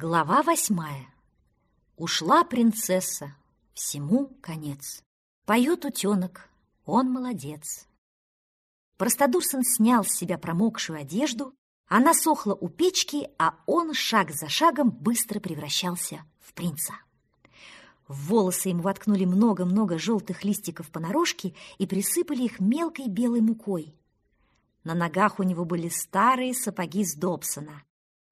Глава восьмая. Ушла принцесса, всему конец. Поет утенок, он молодец. Простодурсон снял с себя промокшую одежду, она сохла у печки, а он шаг за шагом быстро превращался в принца. В волосы ему воткнули много-много желтых листиков понарошки и присыпали их мелкой белой мукой. На ногах у него были старые сапоги с Добсона,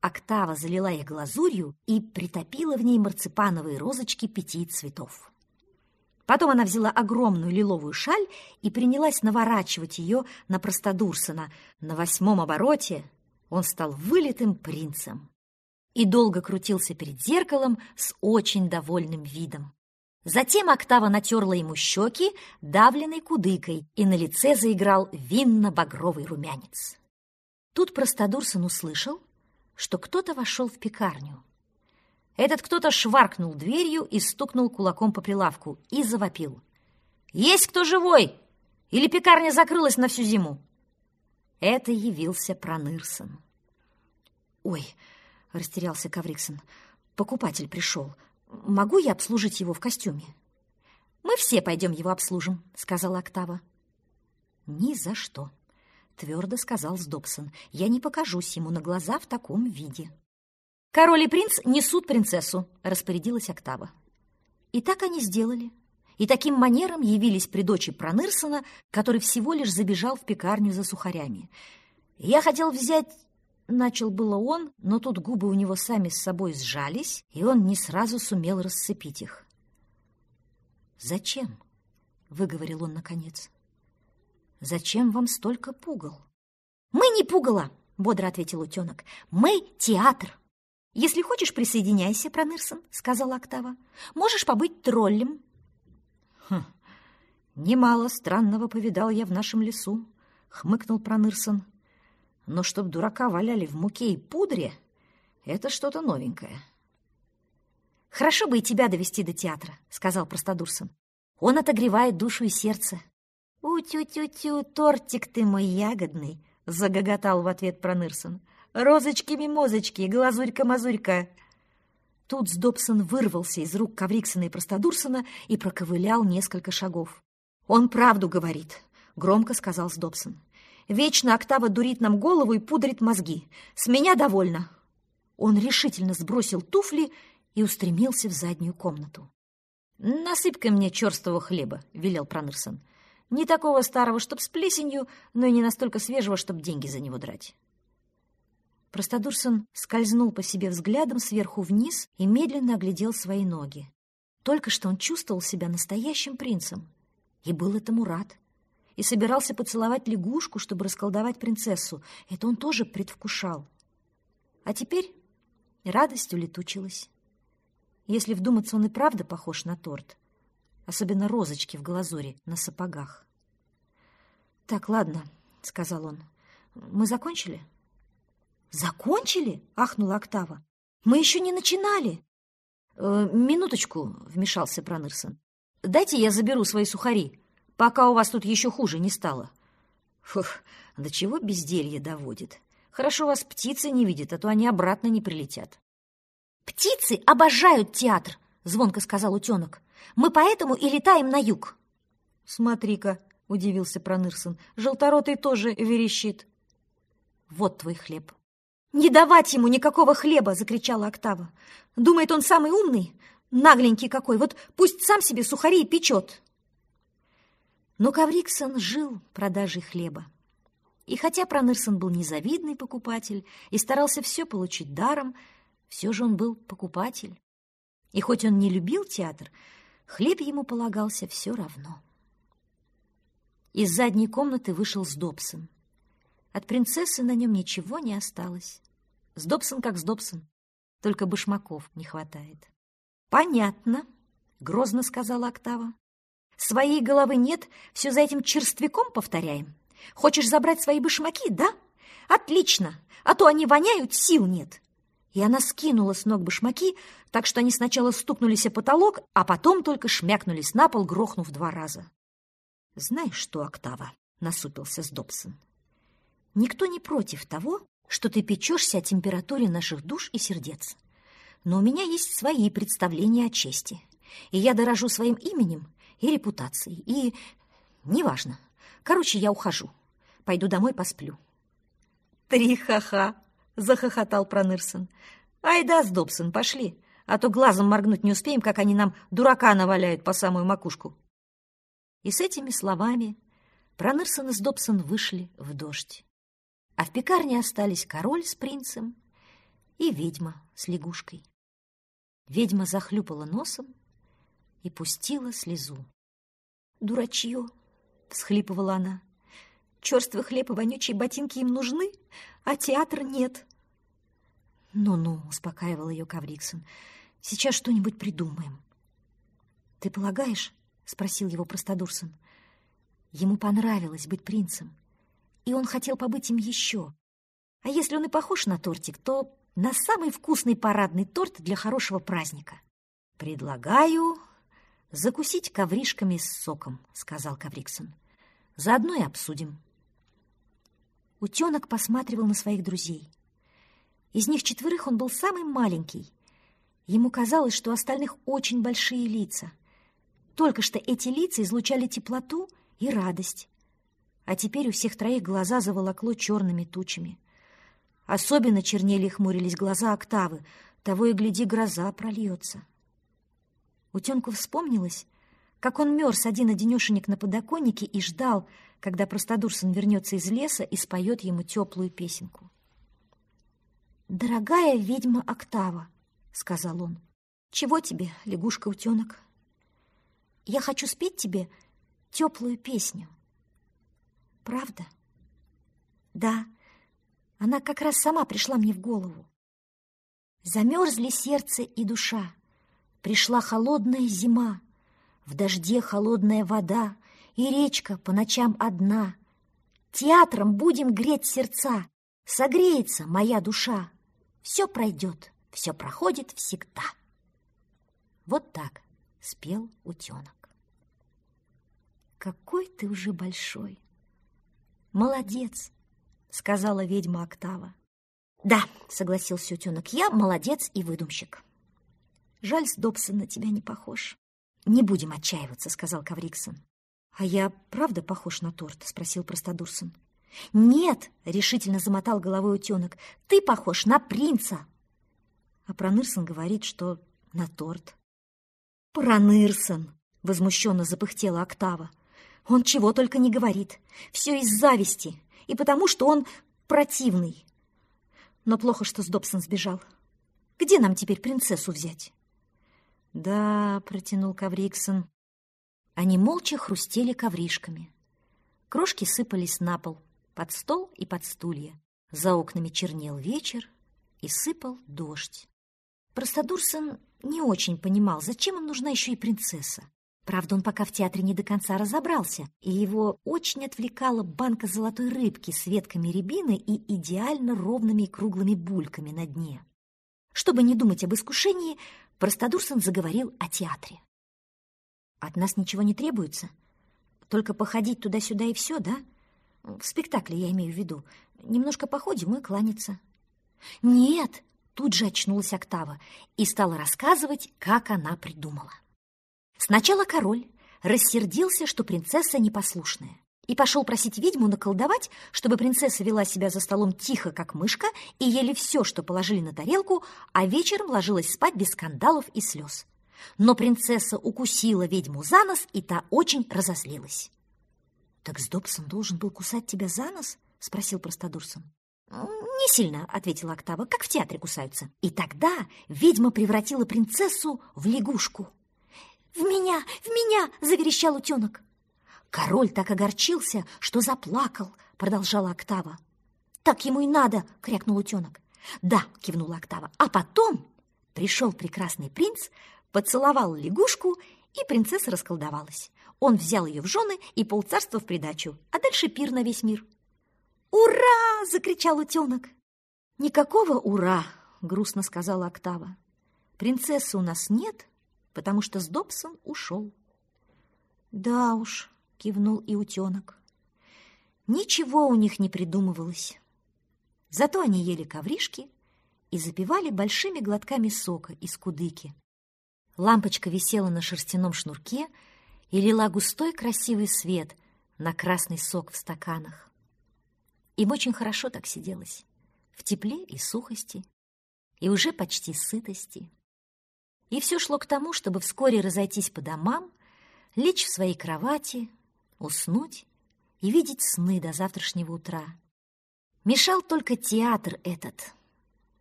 Октава залила их глазурью и притопила в ней марципановые розочки пяти цветов. Потом она взяла огромную лиловую шаль и принялась наворачивать ее на простодурсона. На восьмом обороте он стал вылитым принцем и долго крутился перед зеркалом с очень довольным видом. Затем Октава натерла ему щеки давленной кудыкой, и на лице заиграл винно-багровый румянец. Тут простодурсон услышал, что кто-то вошел в пекарню. Этот кто-то шваркнул дверью и стукнул кулаком по прилавку и завопил. «Есть кто живой? Или пекарня закрылась на всю зиму?» Это явился Пронырсон. «Ой!» — растерялся Кавриксон. «Покупатель пришел. Могу я обслужить его в костюме?» «Мы все пойдем его обслужим», — сказала Октава. «Ни за что», твердо сказал Сдобсон. «Я не покажусь ему на глаза в таком виде». «Король и принц несут принцессу», — распорядилась Октава. И так они сделали. И таким манером явились при дочи Пронырсона, который всего лишь забежал в пекарню за сухарями. «Я хотел взять...» — начал было он, но тут губы у него сами с собой сжались, и он не сразу сумел расцепить их. «Зачем?» — выговорил он наконец. Зачем вам столько пугал? Мы не пугало, бодро ответил утенок. Мы театр. Если хочешь, присоединяйся, Пронырсон, сказала Октава. Можешь побыть троллем. Хм, немало странного повидал я в нашем лесу, хмыкнул Пронырсон. Но чтоб дурака валяли в муке и пудре, это что-то новенькое. «Хорошо бы и тебя довести до театра», — сказал Простодурсон. «Он отогревает душу и сердце. «У-тю-тю-тю, тортик ты мой ягодный!» — загоготал в ответ Пронырсон. «Розочки-мимозочки, глазурька-мазурька!» Тут Сдобсон вырвался из рук Кавриксона и Простодурсона и проковылял несколько шагов. «Он правду говорит», — громко сказал Сдобсон. «Вечно Октава дурит нам голову и пудрит мозги. С меня довольно!» Он решительно сбросил туфли и устремился в заднюю комнату. «Насыпь-ка мне черствого хлеба», — велел Пронырсон. Не такого старого, чтоб с плесенью, но и не настолько свежего, чтоб деньги за него драть. Простодурсон скользнул по себе взглядом сверху вниз и медленно оглядел свои ноги. Только что он чувствовал себя настоящим принцем и был этому рад. И собирался поцеловать лягушку, чтобы расколдовать принцессу. Это он тоже предвкушал. А теперь радость улетучилась. Если вдуматься, он и правда похож на торт особенно розочки в глазури на сапогах. «Так, ладно», — сказал он. «Мы закончили?» «Закончили?» — ахнула Октава. «Мы еще не начинали!» «Э, «Минуточку», — вмешался Пронырсон. «Дайте я заберу свои сухари, пока у вас тут еще хуже не стало». «Фух, до чего безделье доводит. Хорошо вас птицы не видят, а то они обратно не прилетят». «Птицы обожают театр!» — звонко сказал утенок. Мы поэтому и летаем на юг. Смотри-ка, удивился Пронырсон, желторотый тоже верещит. Вот твой хлеб. Не давать ему никакого хлеба, закричала Октава. Думает, он самый умный? Нагленький какой, вот пусть сам себе сухари печет. Но Кавриксон жил продажей хлеба. И хотя Пронырсон был незавидный покупатель и старался все получить даром, все же он был покупатель. И хоть он не любил театр, Хлеб ему полагался все равно. Из задней комнаты вышел Сдобсон. От принцессы на нем ничего не осталось. Сдобсон как Сдобсон, только башмаков не хватает. «Понятно», — грозно сказала Октава. «Своей головы нет, все за этим черствяком повторяем. Хочешь забрать свои башмаки, да? Отлично, а то они воняют, сил нет и она скинула с ног башмаки, так что они сначала стукнулись о потолок, а потом только шмякнулись на пол, грохнув два раза. «Знаешь что, Октава?» — насупился Сдобсон. «Никто не против того, что ты печешься о температуре наших душ и сердец. но у меня есть свои представления о чести, и я дорожу своим именем и репутацией, и... неважно. Короче, я ухожу. Пойду домой посплю». «Три ха-ха!» — захохотал Пронырсон. «Ай да, Сдобсон, пошли, а то глазом моргнуть не успеем, как они нам дурака наваляют по самую макушку». И с этими словами Пронырсон и Сдобсон вышли в дождь. А в пекарне остались король с принцем и ведьма с лягушкой. Ведьма захлюпала носом и пустила слезу. «Дурачье!» — всхлипывала она. «Черствый хлеб и вонючие ботинки им нужны, а театр нет». «Ну-ну», — успокаивал ее Кавриксон, — «сейчас что-нибудь придумаем». «Ты полагаешь?» — спросил его Простодурсон. Ему понравилось быть принцем, и он хотел побыть им еще. А если он и похож на тортик, то на самый вкусный парадный торт для хорошего праздника. «Предлагаю закусить ковришками с соком», — сказал Кавриксон. «Заодно и обсудим». Утенок посматривал на своих друзей. Из них четверых он был самый маленький. Ему казалось, что у остальных очень большие лица. Только что эти лица излучали теплоту и радость. А теперь у всех троих глаза заволокло черными тучами. Особенно чернели и хмурились глаза Октавы. Того и гляди, гроза прольется. Утенку вспомнилось, как он мерз один-одинешенек на подоконнике и ждал, когда Простодурсон вернется из леса и споет ему теплую песенку. «Дорогая ведьма Октава», — сказал он, — «чего тебе, лягушка-утенок? Я хочу спеть тебе теплую песню. Правда? Да, она как раз сама пришла мне в голову. Замерзли сердце и душа, пришла холодная зима, в дожде холодная вода, и речка по ночам одна. Театром будем греть сердца, согреется моя душа. Все пройдет, все проходит всегда. Вот так спел утенок. Какой ты уже большой! Молодец! сказала ведьма Октава. Да, согласился утенок, я молодец и выдумщик. Жаль, с Добсон на тебя не похож. Не будем отчаиваться, сказал Кавриксон. А я правда похож на торт? спросил Простодурсон. Нет, решительно замотал головой утенок, ты похож на принца. А Пронырсон говорит, что на торт. Пронырсон! возмущенно запыхтела Октава. Он чего только не говорит. Все из зависти и потому, что он противный. Но плохо, что с Добсон сбежал. Где нам теперь принцессу взять? Да, протянул Кавриксон. Они молча хрустели ковришками. Крошки сыпались на пол, под стол и под стулья. За окнами чернел вечер и сыпал дождь. Простодурсон не очень понимал, зачем им нужна еще и принцесса. Правда, он пока в театре не до конца разобрался, и его очень отвлекала банка золотой рыбки с ветками рябины и идеально ровными и круглыми бульками на дне. Чтобы не думать об искушении, Простодурсон заговорил о театре. «От нас ничего не требуется? Только походить туда-сюда и все, да? В спектакле я имею в виду. Немножко походим и кланяться». «Нет!» — тут же очнулась Октава и стала рассказывать, как она придумала. Сначала король рассердился, что принцесса непослушная, и пошел просить ведьму наколдовать, чтобы принцесса вела себя за столом тихо, как мышка, и ели все, что положили на тарелку, а вечером ложилась спать без скандалов и слез. Но принцесса укусила ведьму за нос, и та очень разозлилась. «Так Сдобсон должен был кусать тебя за нос?» — спросил Простодурсон. «Не сильно», — ответила Октава, — «как в театре кусаются». И тогда ведьма превратила принцессу в лягушку. «В меня! В меня!» — заверещал утенок. Король так огорчился, что заплакал, продолжала Октава. «Так ему и надо!» — крякнул утенок. «Да!» — кивнула Октава. «А потом пришел прекрасный принц, поцеловал лягушку, и принцесса расколдовалась. Он взял ее в жены и полцарства в придачу, а дальше пир на весь мир». «Ура!» — закричал утенок. «Никакого ура!» — грустно сказала Октава. «Принцессы у нас нет, потому что с Добсон ушел. «Да уж», — кивнул и утенок. Ничего у них не придумывалось. Зато они ели ковришки и запивали большими глотками сока из кудыки. Лампочка висела на шерстяном шнурке и лила густой красивый свет на красный сок в стаканах. Им очень хорошо так сиделось, в тепле и сухости, и уже почти сытости. И все шло к тому, чтобы вскоре разойтись по домам, лечь в своей кровати, уснуть и видеть сны до завтрашнего утра. Мешал только театр этот.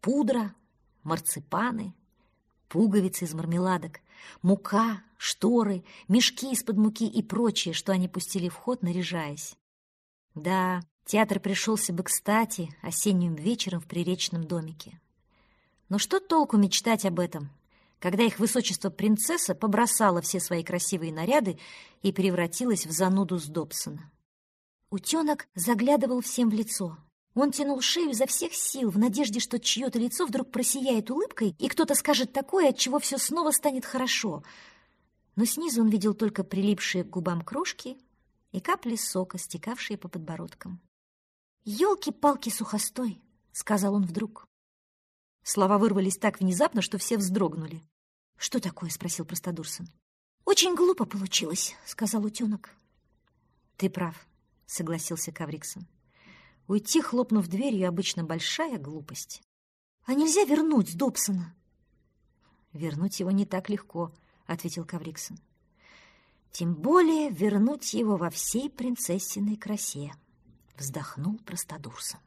Пудра, марципаны, пуговицы из мармеладок, мука, шторы, мешки из-под муки и прочее, что они пустили в ход, наряжаясь. Да, театр пришелся бы кстати осенним вечером в приречном домике. Но что толку мечтать об этом, когда их высочество принцесса побросала все свои красивые наряды и превратилась в зануду с Добсона? Утенок заглядывал всем в лицо. Он тянул шею изо всех сил в надежде, что чье-то лицо вдруг просияет улыбкой, и кто-то скажет такое, от чего все снова станет хорошо. Но снизу он видел только прилипшие к губам крошки и капли сока, стекавшие по подбородкам. «Елки-палки, сухостой!» — сказал он вдруг. Слова вырвались так внезапно, что все вздрогнули. «Что такое?» — спросил Простодурсон. «Очень глупо получилось», — сказал утенок. «Ты прав», — согласился Кавриксон. Уйти, хлопнув дверью, обычно большая глупость. А нельзя вернуть Добсона? Вернуть его не так легко, ответил Кавриксон. Тем более вернуть его во всей принцессиной красе, вздохнул Простодурсон.